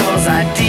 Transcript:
cause I did.